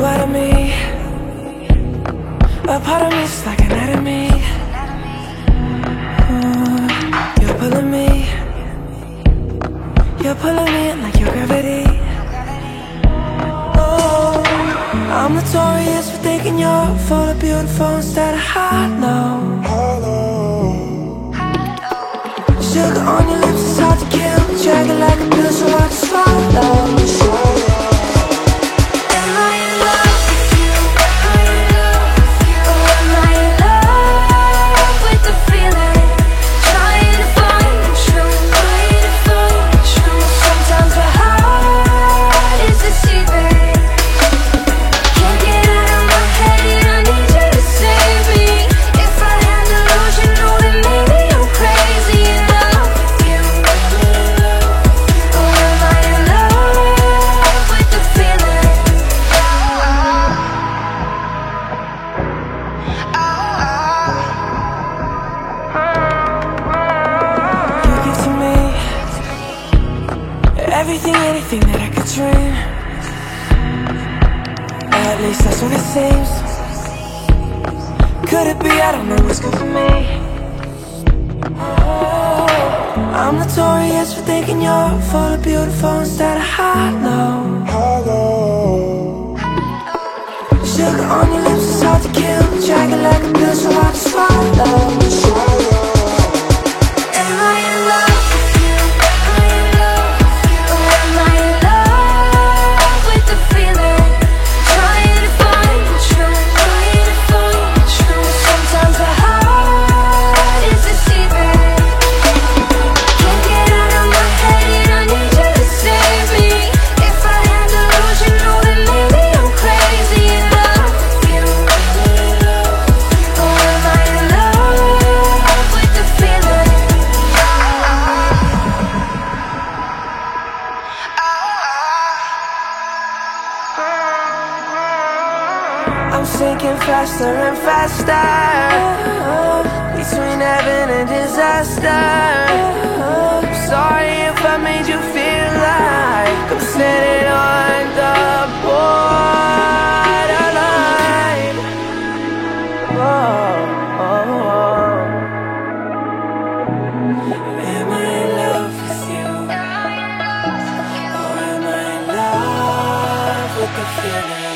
you out of me. A part of me's like an enemy. Ooh, You're pulling me. You're pulling me in like your gravity. Oh, I'm notorious for thinking you're full of beautiful instead of hollow. Sugar on your lips is hard to kill. Drag it like a pill so I can swallow. Everything, anything that I could dream. At least that's what it seems. Could it be? I don't know what's good for me. Oh, I'm notorious for thinking you're full of beautiful instead of hollow. Sugar on your lips is hard to kill. Dragging like a pill, so hard to swallow. I'm sinking faster and faster Between heaven and disaster I'm sorry if I made you feel like I'm standing on the borderline Whoa, oh. Am I in love with you? Or am I in love with the feeling?